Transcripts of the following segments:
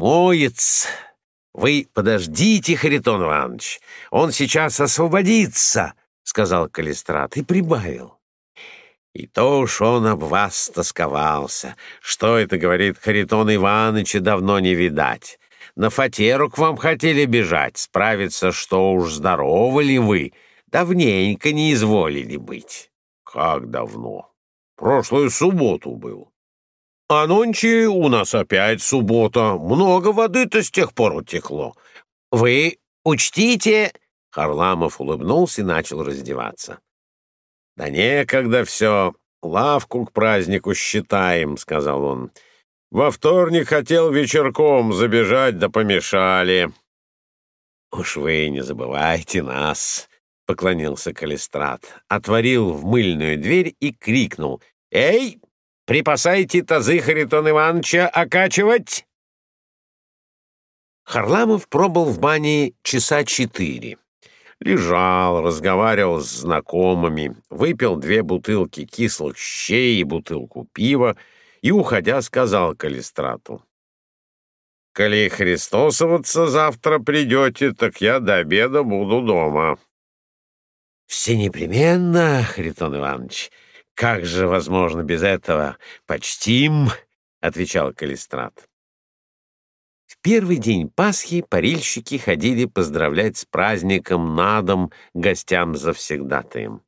смоется. Вы подождите, Харитон Иванович, он сейчас освободится, — сказал Калистрат и прибавил. И то уж он об вас тосковался. Что это, говорит, Харитон Ивановича давно не видать. На фатеру к вам хотели бежать, справиться, что уж здоровы ли вы. Давненько не изволили быть. Как давно? Прошлую субботу был. А нонче у нас опять суббота. Много воды-то с тех пор утекло. Вы учтите... Харламов улыбнулся и начал раздеваться. «Да некогда все. Лавку к празднику считаем», — сказал он. «Во вторник хотел вечерком забежать, да помешали». «Уж вы не забывайте нас», — поклонился Калистрат, отворил в мыльную дверь и крикнул. «Эй, припасайте тазы Харитон Ивановича окачивать!» Харламов пробыл в бане часа четыре. Лежал, разговаривал с знакомыми, выпил две бутылки кислых щей и бутылку пива и, уходя, сказал Калистрату. «Коли христосоваться завтра придете, так я до обеда буду дома». «Все непременно, Харитон Иванович. Как же возможно без этого? Почтим!» — отвечал Калистрат первый день Пасхи парильщики ходили поздравлять с праздником на дом гостям завсегдатаем.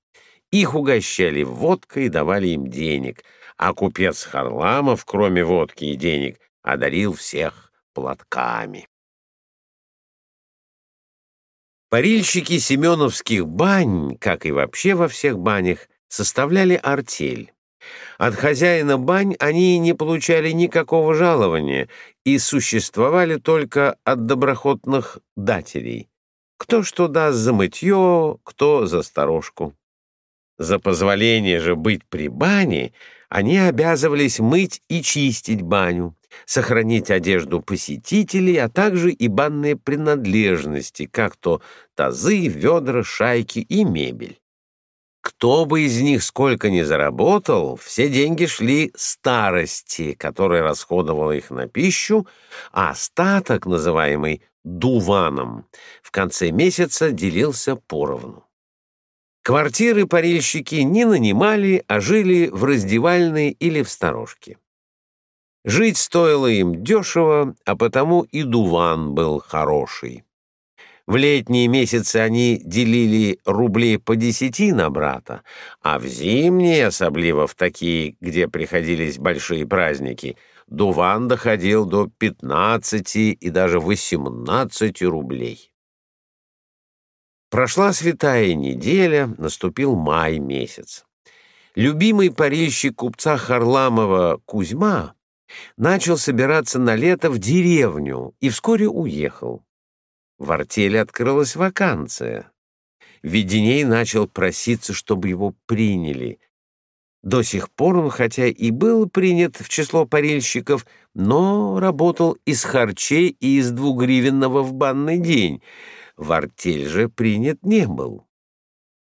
Их угощали водкой и давали им денег, а купец Харламов, кроме водки и денег, одарил всех платками. Парильщики семеновских бань, как и вообще во всех банях, составляли артель. От хозяина бань они не получали никакого жалования и существовали только от доброхотных дателей. Кто что даст за мытье, кто за сторожку. За позволение же быть при бане они обязывались мыть и чистить баню, сохранить одежду посетителей, а также и банные принадлежности, как то тазы, ведра, шайки и мебель. Кто бы из них сколько ни заработал, все деньги шли старости, которая расходовала их на пищу, а остаток, называемый дуваном, в конце месяца делился поровну. Квартиры парильщики не нанимали, а жили в раздевальной или в сторожке. Жить стоило им дешево, а потому и дуван был хороший. В летние месяцы они делили рублей по десяти на брата, а в зимние, особливо в такие, где приходились большие праздники, дуван доходил до пятнадцати и даже восемнадцати рублей. Прошла святая неделя, наступил май месяц. Любимый парильщик купца Харламова Кузьма начал собираться на лето в деревню и вскоре уехал. В артели открылась вакансия. Веденей начал проситься, чтобы его приняли. До сих пор он, хотя и был принят в число парильщиков, но работал из харчей и из двугривенного в банный день. В артель же принят не был.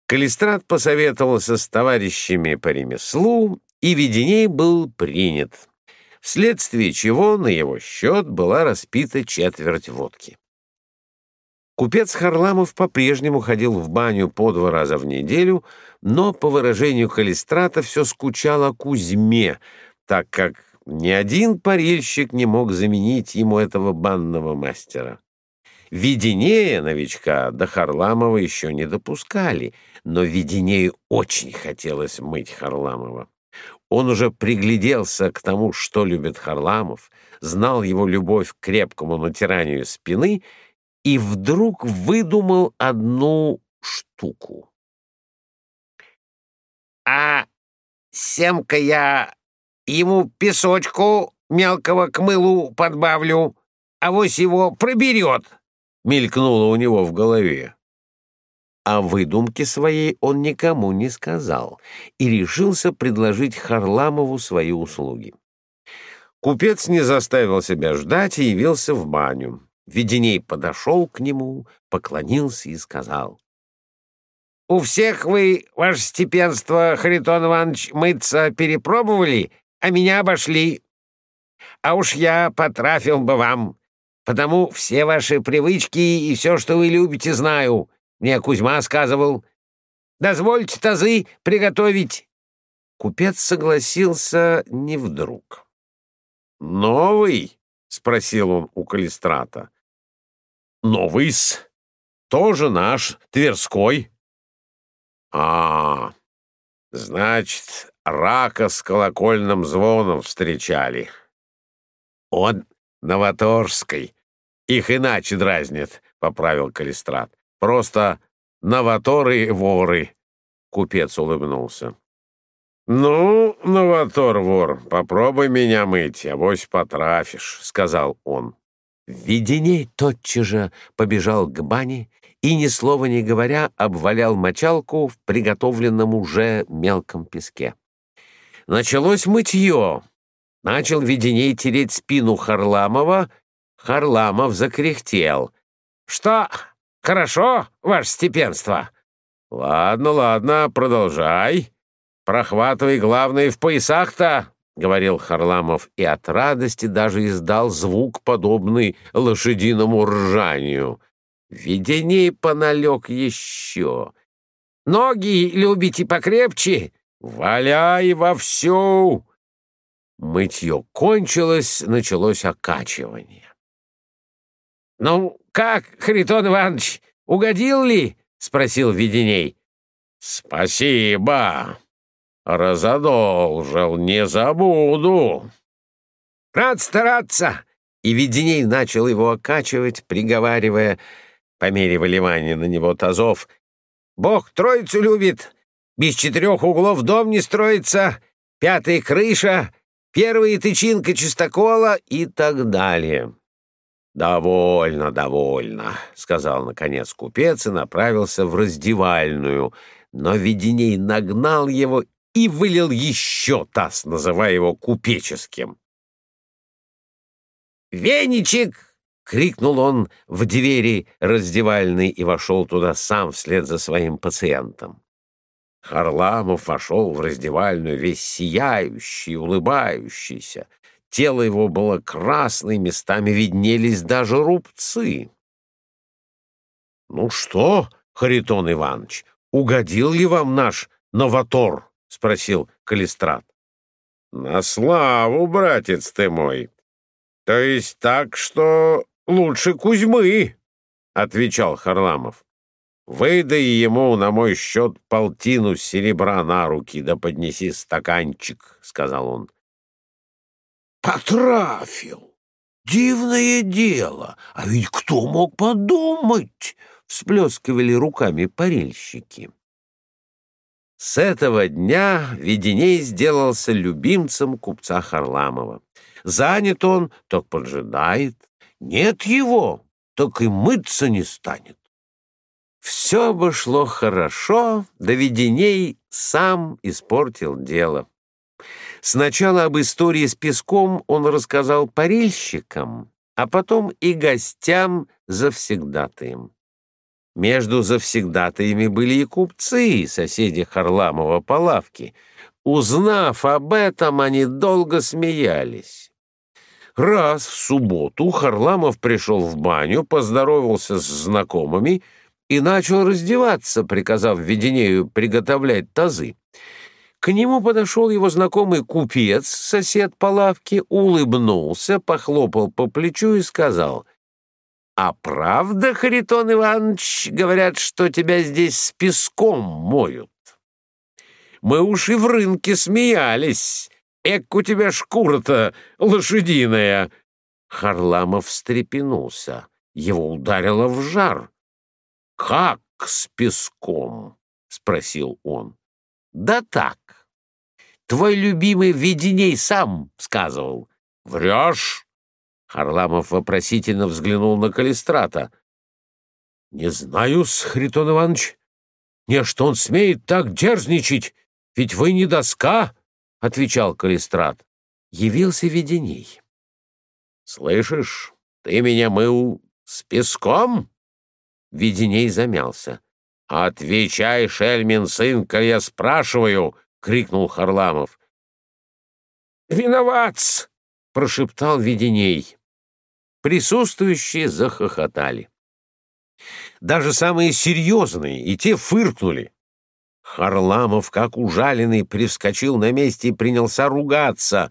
Калистрат посоветовался с товарищами по ремеслу, и Веденей был принят, вследствие чего на его счет была распита четверть водки. Купец Харламов по-прежнему ходил в баню по два раза в неделю, но, по выражению Калистрата, все скучало Кузьме, так как ни один парильщик не мог заменить ему этого банного мастера. Виденея новичка до Харламова еще не допускали, но Виденею очень хотелось мыть Харламова. Он уже пригляделся к тому, что любит Харламов, знал его любовь к крепкому натиранию спины — и вдруг выдумал одну штуку. «А семка я ему песочку мелкого к мылу подбавлю, а вось его проберет», — мелькнуло у него в голове. О выдумке своей он никому не сказал и решился предложить Харламову свои услуги. Купец не заставил себя ждать и явился в баню. Веденей подошел к нему, поклонился и сказал. — У всех вы, ваше степенство, Харитон Иванович, мыться перепробовали, а меня обошли. А уж я потрафил бы вам. потому все ваши привычки и все, что вы любите, знаю. Мне Кузьма сказывал. Дозвольте тазы приготовить. Купец согласился не вдруг. «Новый?» — спросил он у Калистрата. «Новый-с. Тоже наш, Тверской». «А, значит, рака с колокольным звоном встречали». «Он Новоторжской. Их иначе дразнят», — поправил Калистрат. «Просто новаторы и воры». Купец улыбнулся. «Ну, новатор-вор, попробуй меня мыть, авось потрафишь», — сказал он. Веденей тотчас же побежал к бане и, ни слова не говоря, обвалял мочалку в приготовленном уже мелком песке. Началось мытье. Начал Веденей тереть спину Харламова. Харламов закряхтел. «Что, хорошо, ваше степенство?» «Ладно, ладно, продолжай», «Прохватывай, главное, в поясах-то!» — говорил Харламов, и от радости даже издал звук, подобный лошадиному ржанию. Веденей поналег еще. «Ноги любите покрепче? Валяй вовсю!» Мытье кончилось, началось окачивание. «Ну, как, Харитон Иванович, угодил ли?» — спросил Веденей. «Спасибо!» «Разодолжил, не забуду!» «Рад стараться!» И Веденей начал его окачивать, приговаривая, по мере выливания на него тазов, «Бог троицу любит, без четырех углов дом не строится, пятая крыша, первая тычинка чистокола и так далее». «Довольно, довольно», — сказал, наконец, купец и направился в раздевальную, но Веденей нагнал его и вылил еще таз, называя его купеческим. «Веничек!» — крикнул он в двери раздевальной и вошел туда сам вслед за своим пациентом. Харламов вошел в раздевальную весь сияющий, улыбающийся. Тело его было красное, местами виднелись даже рубцы. — Ну что, Харитон Иванович, угодил ли вам наш новатор? — спросил Калистрат. — На славу, братец ты мой. То есть так, что лучше Кузьмы, — отвечал Харламов. — Выдай ему на мой счет полтину серебра на руки, да поднеси стаканчик, — сказал он. — Потрафил! Дивное дело! А ведь кто мог подумать? — всплескивали руками парильщики. С этого дня Веденей сделался любимцем купца Харламова. Занят он, так поджидает. Нет его, так и мыться не станет. Все бы шло хорошо, да Веденей сам испортил дело. Сначала об истории с песком он рассказал парильщикам, а потом и гостям завсегдатаем. Между завсегдатаями были и купцы, соседи Харламова по лавке. Узнав об этом, они долго смеялись. Раз в субботу Харламов пришел в баню, поздоровался с знакомыми и начал раздеваться, приказав Веденею приготовлять тазы. К нему подошел его знакомый купец, сосед по лавке, улыбнулся, похлопал по плечу и сказал — «А правда, Харитон Иванович, говорят, что тебя здесь с песком моют?» «Мы уж и в рынке смеялись. Эк, у тебя шкура-то лошадиная!» Харламов встрепенулся. Его ударило в жар. «Как с песком?» — спросил он. «Да так. Твой любимый Веденей сам сказывал». «Врешь?» Харламов вопросительно взглянул на Калистрата. — Не знаю, Хритон Иванович. Не, что он смеет так дерзничать, ведь вы не доска, — отвечал Калистрат. Явился Веденей. — Слышишь, ты меня мыл с песком? Веденей замялся. — Отвечай, Шельмин сын, коли я спрашиваю, — крикнул Харламов. — Виноват! — прошептал Веденей. Присутствующие захохотали. Даже самые серьезные и те фыркнули. Харламов, как ужаленный, привскочил на месте и принялся ругаться.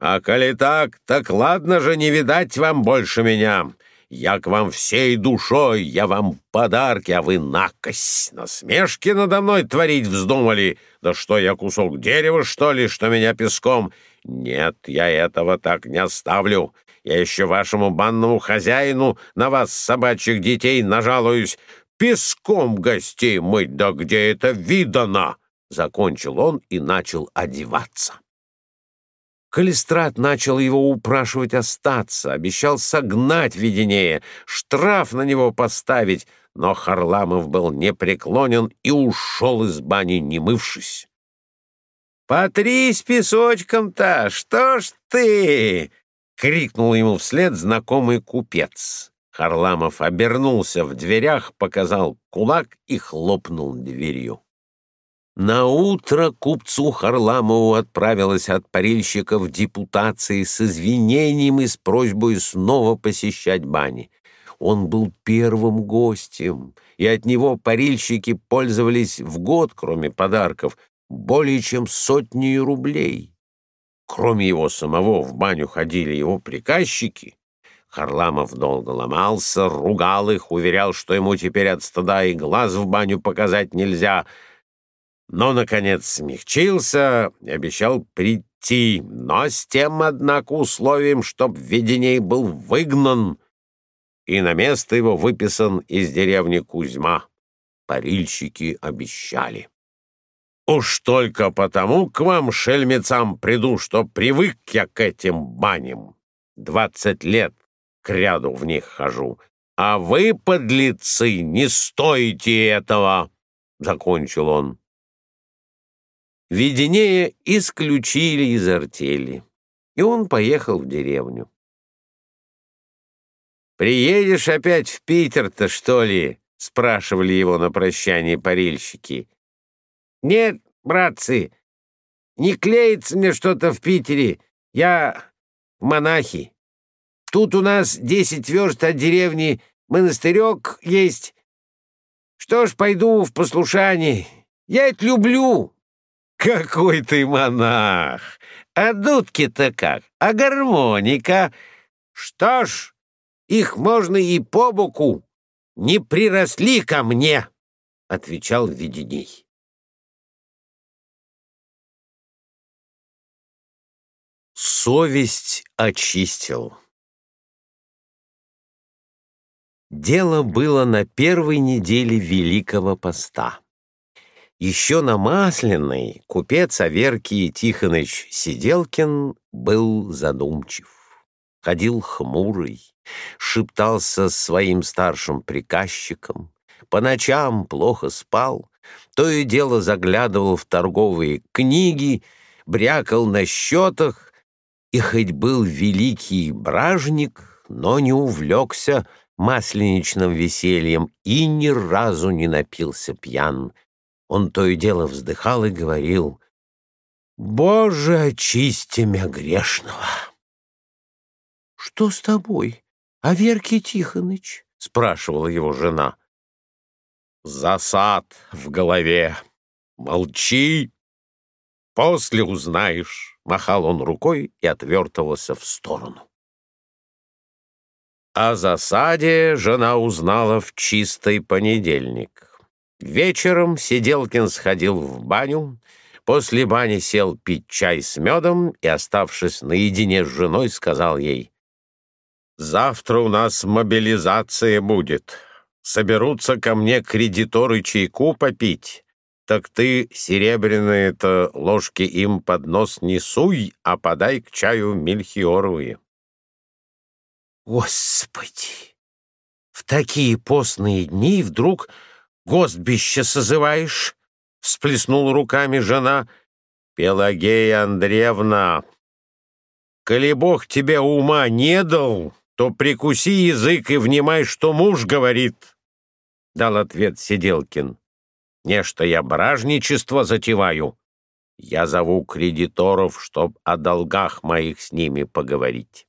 «А коли так, так ладно же не видать вам больше меня. Я к вам всей душой, я вам подарки, а вы накось. Насмешки надо мной творить вздумали. Да что я кусок дерева, что ли, что меня песком? Нет, я этого так не оставлю. Я еще вашему банному хозяину на вас, собачьих детей, нажалуюсь. Песком гостей мыть, да где это видано?» Закончил он и начал одеваться. Калистрат начал его упрашивать остаться, обещал согнать Веденея, штраф на него поставить, но Харламов был непреклонен и ушел из бани, не мывшись. «Потрись песочком-то, что ж ты!» — крикнул ему вслед знакомый купец. Харламов обернулся в дверях, показал кулак и хлопнул дверью. На утро купцу Харламову отправилась от парильщиков депутации с извинением и с просьбой снова посещать бани. Он был первым гостем, и от него парильщики пользовались в год, кроме подарков, более чем сотни рублей. Кроме его самого в баню ходили его приказчики. Харламов долго ломался, ругал их, уверял, что ему теперь от стыда и глаз в баню показать нельзя — но, наконец, смягчился обещал прийти, но с тем, однако, условием, чтоб Веденей был выгнан и на место его выписан из деревни Кузьма. Парильщики обещали. «Уж только потому к вам, шельмецам, приду, что привык я к этим баням. Двадцать лет к ряду в них хожу, а вы, подлецы, не стоите этого!» — закончил он. Веденея исключили из артели, и он поехал в деревню. «Приедешь опять в Питер-то, что ли?» — спрашивали его на прощание парильщики. «Нет, братцы, не клеится мне что-то в Питере. Я монахи. Тут у нас десять верст от деревни монастырек есть. Что ж, пойду в послушание. Я это люблю». Какой ты монах! А дудки-то как? А гармоника? Что ж, их можно и по боку. Не приросли ко мне, — отвечал Веденей. Совесть очистил. Дело было на первой неделе Великого Поста. Еще на Масляной купец Аверкий Тихоныч Сиделкин был задумчив. Ходил хмурый, шептался с своим старшим приказчиком, по ночам плохо спал, то и дело заглядывал в торговые книги, брякал на счетах, и хоть был великий бражник, но не увлекся масленичным весельем и ни разу не напился пьян, он то и дело вздыхал и говорил, «Боже, очисти меня грешного!» «Что с тобой, Аверкий Тихоныч?» — спрашивала его жена. «Засад в голове. Молчи, после узнаешь», — махал он рукой и отвертывался в сторону. О засаде жена узнала в чистый понедельник. Вечером Сиделкин сходил в баню, после бани сел пить чай с медом и, оставшись наедине с женой, сказал ей, «Завтра у нас мобилизация будет. Соберутся ко мне кредиторы чайку попить. Так ты серебряные-то ложки им под нос не суй, а подай к чаю мельхиоровые». Господи! В такие постные дни вдруг гостбище созываешь?» — всплеснула руками жена. «Пелагея Андреевна, коли Бог тебе ума не дал, то прикуси язык и внимай, что муж говорит», — дал ответ Сиделкин. «Нечто я бражничество затеваю. Я зову кредиторов, чтоб о долгах моих с ними поговорить».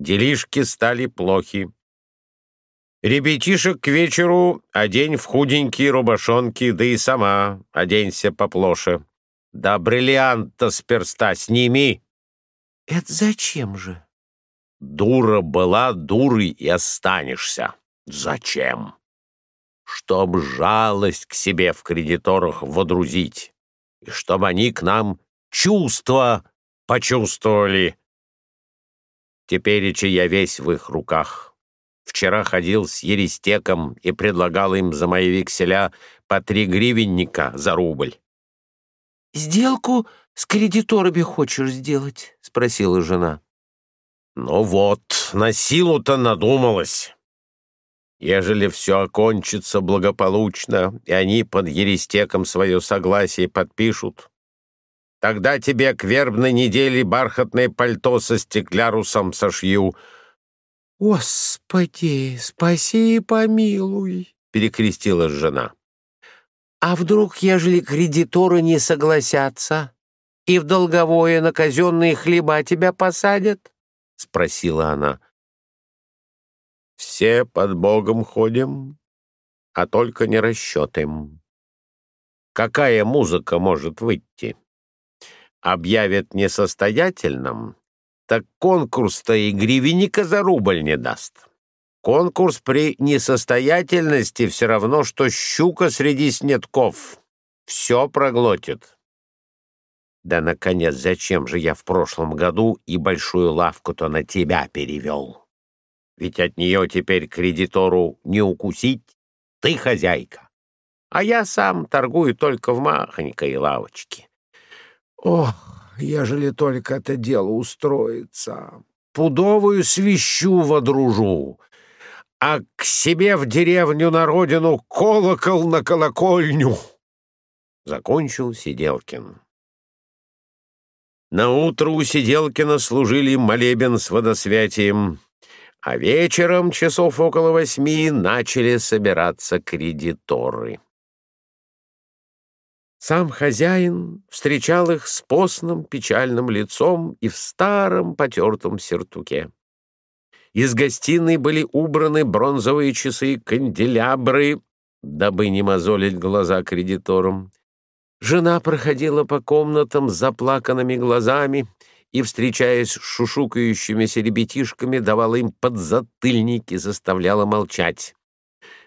делишки стали плохи. Ребятишек к вечеру одень в худенькие рубашонки, да и сама оденься поплоше. Да бриллианта с перста сними. Это зачем же? Дура была, дурой и останешься. Зачем? Чтоб жалость к себе в кредиторах водрузить, и чтобы они к нам чувства почувствовали. Тепереча я весь в их руках. Вчера ходил с Еристеком и предлагал им за мои векселя по три гривенника за рубль. «Сделку с кредиторами хочешь сделать?» — спросила жена. «Ну вот, на силу-то надумалась. Ежели все окончится благополучно, и они под Еристеком свое согласие подпишут, тогда тебе к вербной неделе бархатное пальто со стеклярусом сошью». «Господи, спаси и помилуй!» — перекрестилась жена. «А вдруг, ежели кредиторы не согласятся, и в долговое на казенные хлеба тебя посадят?» — спросила она. Все под Богом ходим, а только не расчетым. Какая музыка может выйти? Объявят несостоятельным, так конкурс-то и гривенника за рубль не даст. Конкурс при несостоятельности все равно, что щука среди снетков. Все проглотит. Да, наконец, зачем же я в прошлом году и большую лавку-то на тебя перевел? Ведь от нее теперь кредитору не укусить. Ты хозяйка, а я сам торгую только в махонькой лавочке. Ох, ежели только это дело устроится, пудовую свищу водружу, а к себе в деревню на родину колокол на колокольню. Закончил Сиделкин. На утро у Сиделкина служили молебен с водосвятием а вечером, часов около восьми, начали собираться кредиторы. Сам хозяин встречал их с постным печальным лицом и в старом потертом сертуке. Из гостиной были убраны бронзовые часы-канделябры, дабы не мозолить глаза кредиторам. Жена проходила по комнатам с заплаканными глазами и, встречаясь с шушукающимися ребятишками, давала им подзатыльники, заставляла молчать.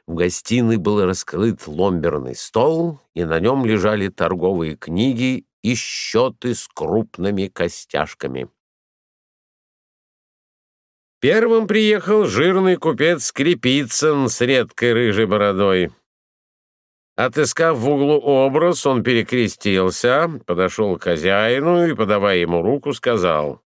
В гостиной был раскрыт ломберный стол, и на нем лежали торговые книги и счеты с крупными костяшками. Первым приехал жирный купец Скрипицын с редкой рыжей бородой. Отыскав в углу образ, он перекрестился, подошел к хозяину и, подавая ему руку, сказал,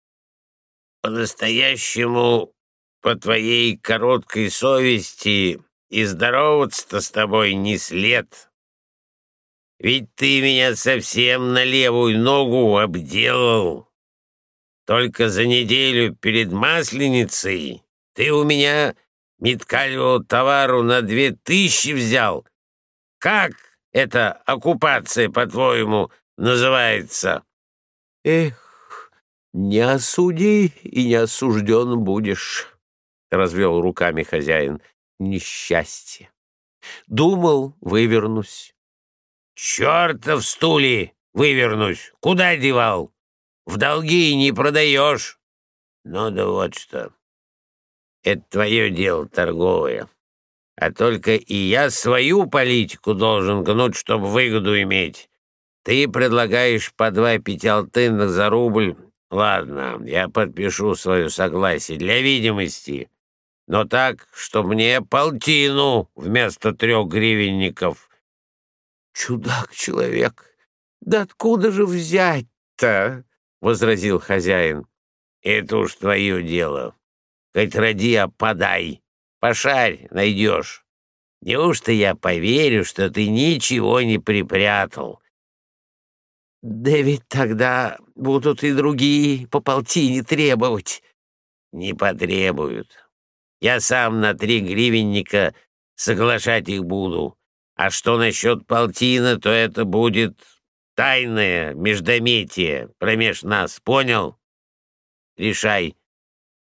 «По-настоящему, по твоей короткой совести, и здороваться-то с тобой не след. Ведь ты меня совсем на левую ногу обделал. Только за неделю перед Масленицей ты у меня меткалевого товару на две тысячи взял» Как эта оккупация, по-твоему, называется? Эх, не осуди и не осужден будешь, — развел руками хозяин. Несчастье. Думал, вывернусь. Черта в стуле вывернусь. Куда девал? В долги не продаешь. Ну да вот что. Это твое дело торговое а только и я свою политику должен гнуть, чтобы выгоду иметь. Ты предлагаешь по два пятиалтынных за рубль. Ладно, я подпишу свое согласие для видимости, но так, что мне полтину вместо трех гривенников. Чудак человек, да откуда же взять-то? — возразил хозяин. — Это уж твое дело. Хоть ради, а подай. Пошарь, найдешь. Неужто я поверю, что ты ничего не припрятал? Да ведь тогда будут и другие по полтине требовать. Не потребуют. Я сам на три гривенника соглашать их буду. А что насчет полтина, то это будет тайное междометие промеж нас, понял? Решай,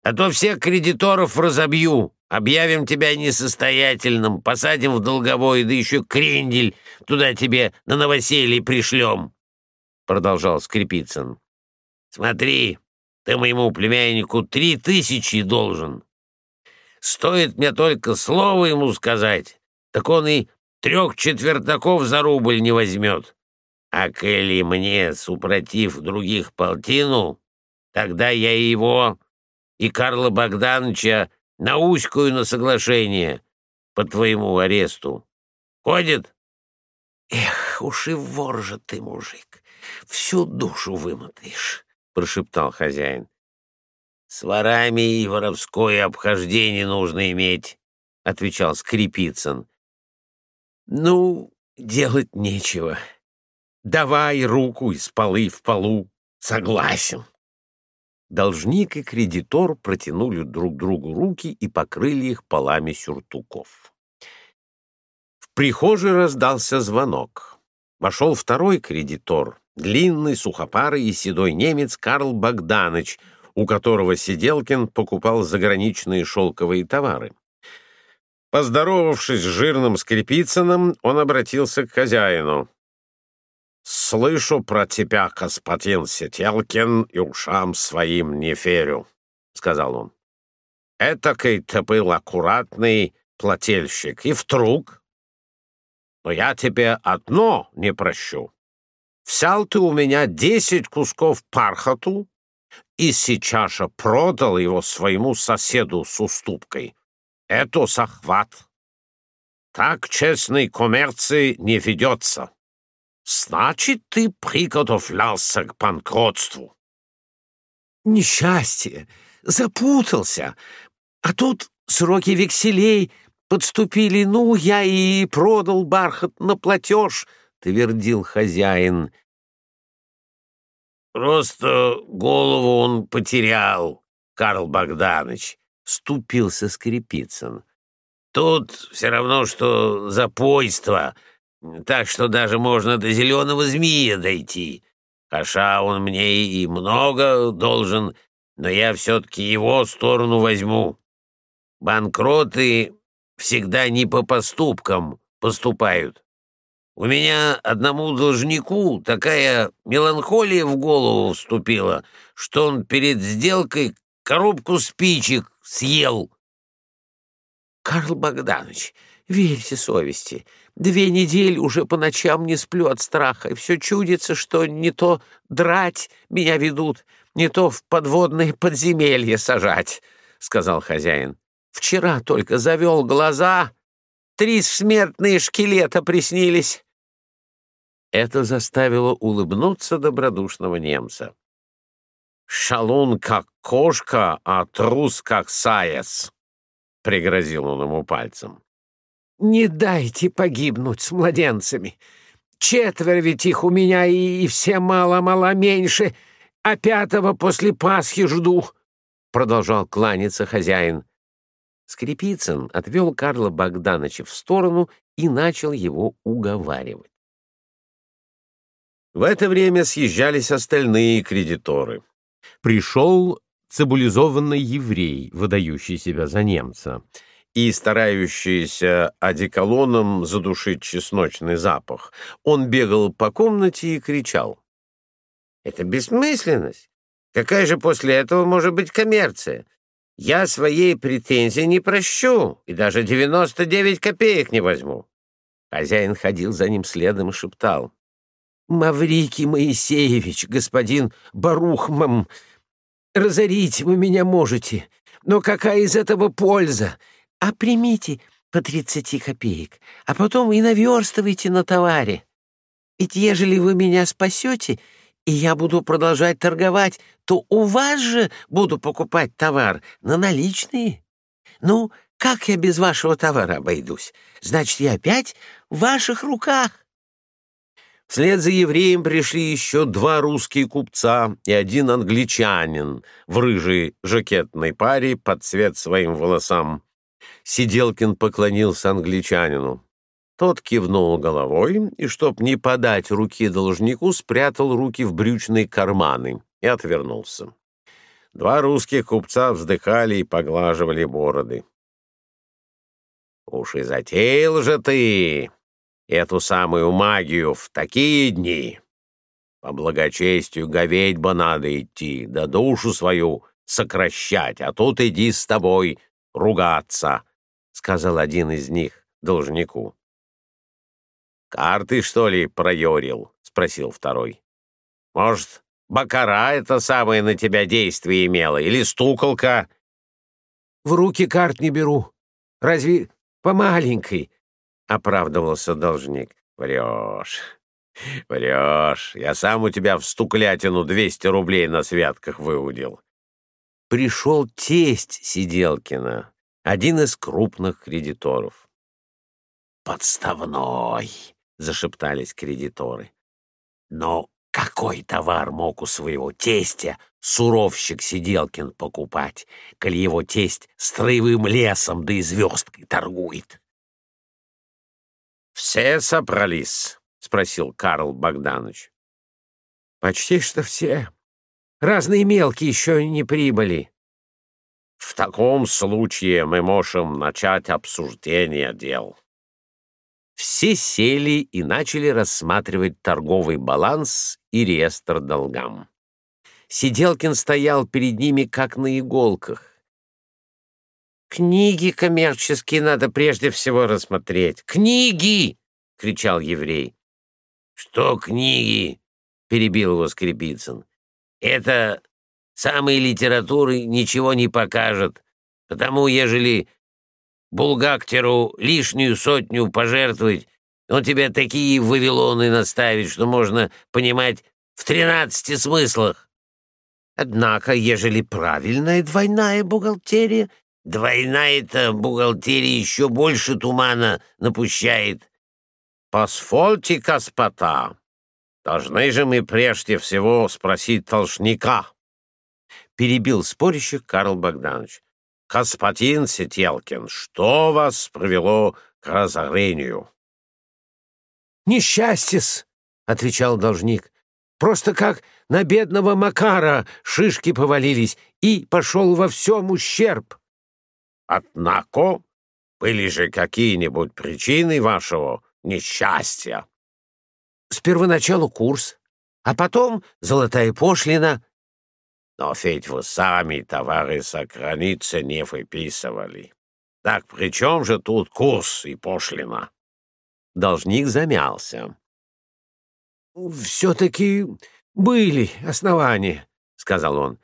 А то всех кредиторов разобью, объявим тебя несостоятельным, посадим в долговой, да еще крендель туда тебе на новоселье пришлем», — продолжал Скрипицын. «Смотри, ты моему племяннику три тысячи должен. Стоит мне только слово ему сказать, так он и трех четвертаков за рубль не возьмет. А коли мне, супротив других полтину, тогда я его и Карла Богдановича науськаю на соглашение по твоему аресту. Ходит? Эх, уж и вор же ты, мужик, всю душу вымотаешь, — прошептал хозяин. С ворами и воровское обхождение нужно иметь, — отвечал Скрипицын. Ну, делать нечего. Давай руку из полы в полу. Согласен. Должник и кредитор протянули друг другу руки и покрыли их полами сюртуков. В прихожей раздался звонок. Вошел второй кредитор, длинный, сухопарый и седой немец Карл Богданович, у которого Сиделкин покупал заграничные шелковые товары. Поздоровавшись с жирным Скрипицыным, он обратился к хозяину. «Слышу про тебя, господин Сетелкин, и ушам своим не верю», — сказал он. «Этакой ты был аккуратный плательщик, и вдруг... Но я тебе одно не прощу. Взял ты у меня десять кусков пархату и сейчас же продал его своему соседу с уступкой. Это захват. Так честной коммерции не ведется». Значит, ты приготовлялся к банкротству. Несчастье! Запутался! А тут сроки векселей подступили. Ну, я и продал бархат на платеж, — твердил хозяин. Просто голову он потерял, Карл Богданович, — ступился Скрипицын. Тут все равно, что запойство — так что даже можно до зеленого змея дойти. Хаша он мне и много должен, но я все-таки его сторону возьму. Банкроты всегда не по поступкам поступают. У меня одному должнику такая меланхолия в голову вступила, что он перед сделкой коробку спичек съел. Карл Богданович, верьте совести. Две недели уже по ночам не сплю от страха, и все чудится, что не то драть меня ведут, не то в подводные подземелья сажать, — сказал хозяин. Вчера только завел глаза, три смертные шкелета приснились. Это заставило улыбнуться добродушного немца. «Шалун как кошка, а трус как саяц», — пригрозил он ему пальцем. Не дайте погибнуть с младенцами. Четверо ведь их у меня и, и все мало-мало меньше, а пятого после Пасхи жду, — продолжал кланяться хозяин. Скрипицын отвел Карла Богдановича в сторону и начал его уговаривать. В это время съезжались остальные кредиторы. Пришел цибулизованный еврей, выдающий себя за немца — и старающийся одеколоном задушить чесночный запах, он бегал по комнате и кричал. «Это бессмысленность! Какая же после этого может быть коммерция? Я своей претензии не прощу и даже 99 копеек не возьму!» Хозяин ходил за ним следом и шептал. «Маврикий Моисеевич, господин Барухмам, разорить вы меня можете, но какая из этого польза? А примите по тридцати копеек, а потом и наверстывайте на товаре. Ведь ежели вы меня спасете, и я буду продолжать торговать, то у вас же буду покупать товар на наличные. Ну, как я без вашего товара обойдусь? Значит, я опять в ваших руках. Вслед за евреем пришли еще два русские купца и один англичанин в рыжей жакетной паре под цвет своим волосам. Сиделкин поклонился англичанину. Тот кивнул головой и, чтоб не подать руки должнику, спрятал руки в брючные карманы и отвернулся. Два русских купца вздыхали и поглаживали бороды. «Уж и затеял же ты эту самую магию в такие дни. По благочестию говеть бы надо идти, да душу свою сокращать, а тут иди с тобой ругаться», — сказал один из них должнику. «Карты, что ли, проерил?» — спросил второй. «Может, бакара это самое на тебя действие имела или стуколка?» «В руки карт не беру. Разве по маленькой?» — оправдывался должник. «Врешь, врешь. Я сам у тебя в стуклятину двести рублей на святках выудил». Пришел тесть Сиделкина, один из крупных кредиторов. «Подставной!» — зашептались кредиторы. «Но какой товар мог у своего тестя суровщик Сиделкин покупать, коль его тесть строевым лесом да и звездкой торгует?» «Все собрались?» — спросил Карл Богданович. «Почти что все. Разные мелкие еще не прибыли». «В таком случае мы можем начать обсуждение дел». Все сели и начали рассматривать торговый баланс и реестр долгам. Сиделкин стоял перед ними, как на иголках. «Книги коммерческие надо прежде всего рассмотреть. Книги!» — кричал еврей. «Что книги?» — перебил его Скрипицын. «Это самой литературы ничего не покажет, потому ежели Булгактеру лишнюю сотню пожертвовать, он тебе такие вавилоны наставит, что можно понимать в тринадцати смыслах. Однако, ежели правильная двойная бухгалтерия, двойная-то бухгалтерия еще больше тумана напущает. Посфольте, господа, должны же мы прежде всего спросить толшника. Перебил спорящих Карл Богданович. «Господин Сетелкин, что вас привело к разорению?» «Несчастье-с», — отвечал должник. «Просто как на бедного Макара шишки повалились, и пошел во всем ущерб». «Однако были же какие-нибудь причины вашего несчастья?» «С первоначалу курс, а потом золотая пошлина, но ведь вы сами товары границей не выписывали. Так при чем же тут курс и пошлина? Должник замялся. «Все-таки были основания», — сказал он.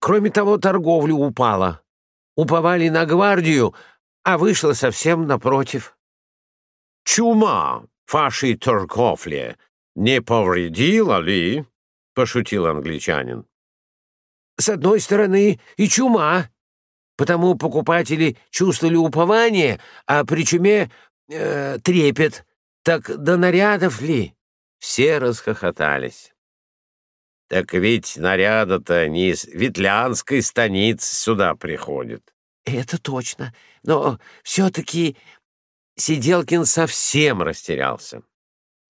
«Кроме того, торговля упала. Уповали на гвардию, а вышло совсем напротив». «Чума вашей торговли не повредила ли?» — пошутил англичанин с одной стороны, и чума, потому покупатели чувствовали упование, а при чуме э, трепет. Так до нарядов ли? Все расхохотались. Так ведь наряда-то не из Ветлянской станицы сюда приходит. Это точно, но все-таки Сиделкин совсем растерялся.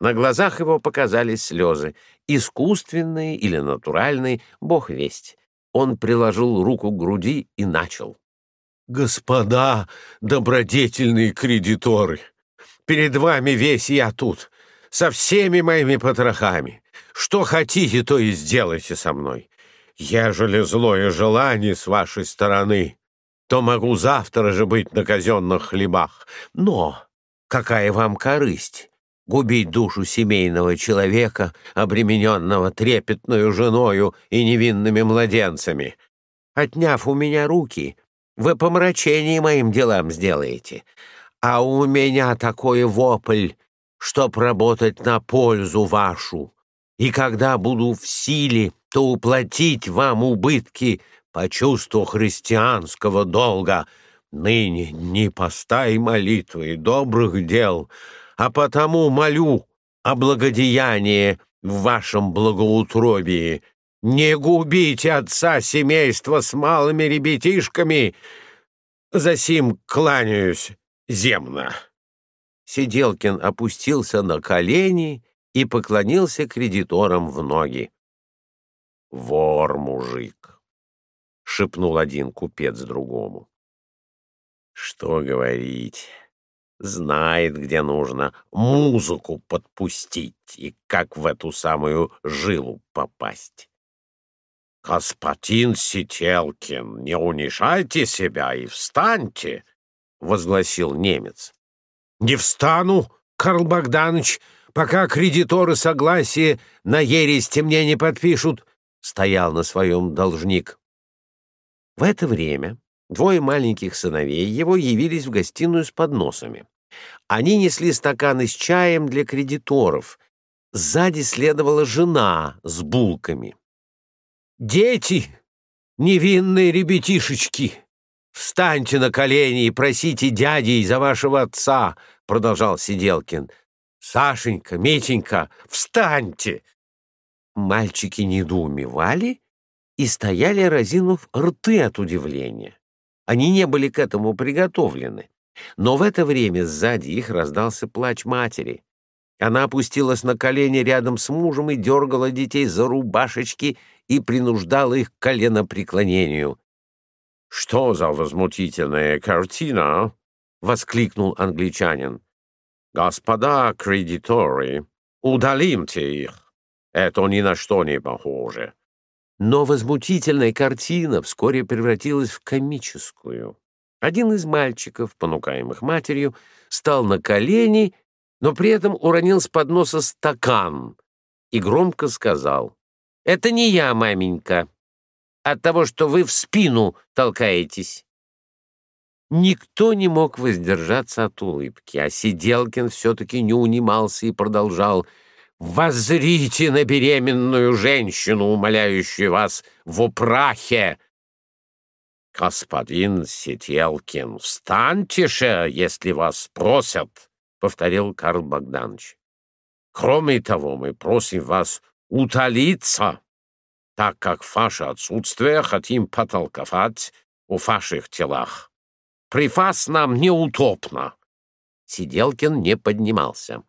На глазах его показались слезы, искусственные или натуральные, бог весть. Он приложил руку к груди и начал. «Господа добродетельные кредиторы, перед вами весь я тут, со всеми моими потрохами. Что хотите, то и сделайте со мной. Ежели злое желание с вашей стороны, то могу завтра же быть на казенных хлебах. Но какая вам корысть? губить душу семейного человека, обремененного трепетную женою и невинными младенцами. Отняв у меня руки, вы помрачение моим делам сделаете. А у меня такой вопль, чтоб работать на пользу вашу. И когда буду в силе, то уплатить вам убытки по чувству христианского долга. Ныне не постай молитвы и добрых дел — а потому молю о благодеянии в вашем благоутробии. Не губите отца семейства с малыми ребятишками. Засим кланяюсь земно». Сиделкин опустился на колени и поклонился кредиторам в ноги. Вор мужик. Шепнул один купец другому. Что говорить? Знает, где нужно музыку подпустить и как в эту самую жилу попасть. «Господин Сителкин, не унижайте себя и встаньте!» — возгласил немец. «Не встану, Карл Богданович, пока кредиторы согласие на ересь мне не подпишут», — стоял на своем должник. В это время двое маленьких сыновей его явились в гостиную с подносами. Они несли стаканы с чаем для кредиторов. Сзади следовала жена с булками. «Дети, невинные ребятишечки, встаньте на колени и просите дядей за вашего отца», — продолжал Сиделкин. «Сашенька, Митенька, встаньте!» Мальчики недоумевали и стояли, разинув рты от удивления. Они не были к этому приготовлены. Но в это время сзади их раздался плач матери. Она опустилась на колени рядом с мужем и дергала детей за рубашечки и принуждала их к коленопреклонению. «Что за возмутительная картина?» — воскликнул англичанин. «Господа кредиторы, удалимте их. Это ни на что не похоже». Но возмутительная картина вскоре превратилась в комическую. Один из мальчиков, понукаемых матерью, стал на колени но при этом уронил с подноса стакан и громко сказал, «Это не я, маменька, от того, что вы в спину толкаетесь». Никто не мог воздержаться от улыбки, а Сиделкин все-таки не унимался и продолжал «Воззрите на беременную женщину, умоляющую вас в упрахе!» «Господин Сиделкин, встаньте же, если вас спросят!» повторил Карл Богданович. Кроме того, мы просим вас утолиться, так как в ваше отсутствие хотим потолковать о ваших телах. При вас нам неутопно. Сиделкин не поднимался.